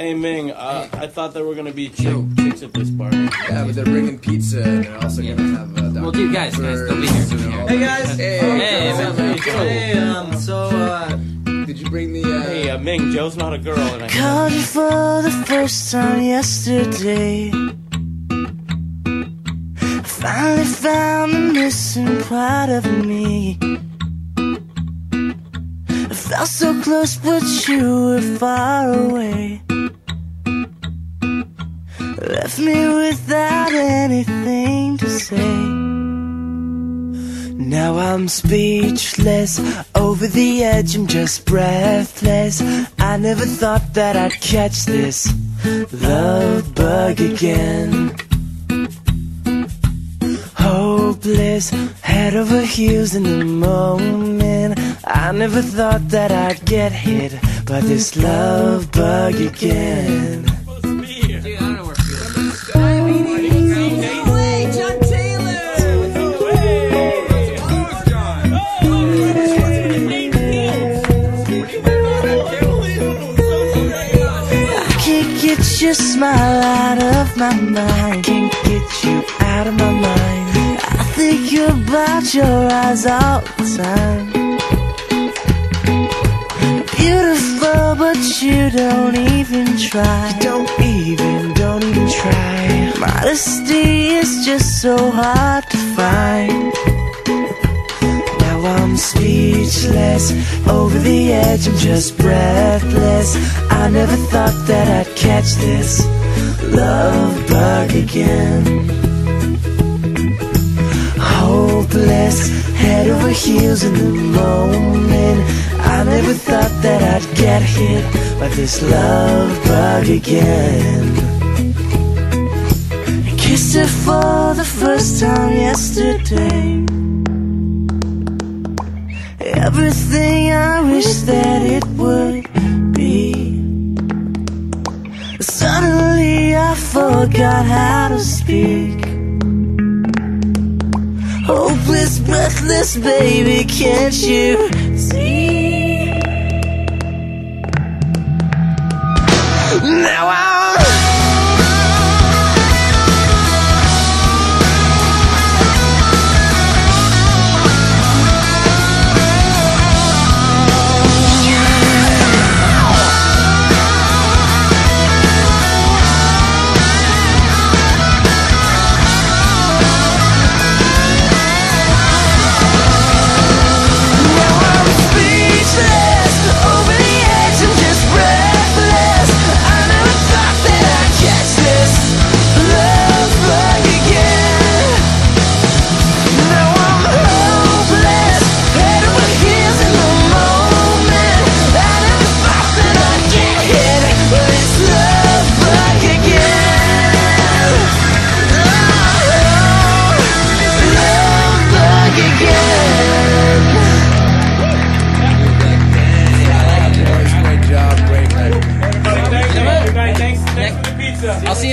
Hey Ming, uh, I thought there were gonna be chick- chicks at this party. Yeah, but they're bringing pizza and they're also Yeah. gonna have. Uh, Dr. Well, dude, guys, guys, they'll be here, they'll be here. Hey guys. Hey, Hey, what's up, man. man? Hey, um, so uh, Did you bring the? Uh, Hey, uh, Ming, Joe's not a girl, and I Called you for the first time yesterday. Finally found the missing part of me. I felt so close, but you were far away. Left me without anything to say. Now I'm speechless, over the edge, I'm just breathless. I never thought that I'd catch this love bug again. Hopeless, head over heels in the moment. I never thought that I'd get hit by this love bug again. Your smile out of my mind. Can't get you out of my mind. I think you're about your eyes all the time. Beautiful, but you don't even try. You don't even, don't even try. Modesty is just so hard to find. Speechless, over the edge, I'm just breathless. I never thought that I'd catch this love bug again. Hopeless, head over heels in the moment. I never thought that I'd get hit by this love bug again. I kissed her for the first time yesterday. Everything I wish that it would be. Suddenly I forgot how to speak. Hopeless, breathless, baby, can't you see? Now I'm.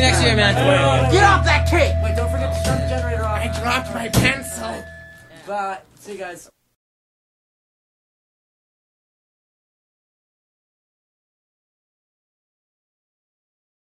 Next year, man. Get off that cake! Wait, don't forget to turn the generator off. I dropped my pencil. But see you guys.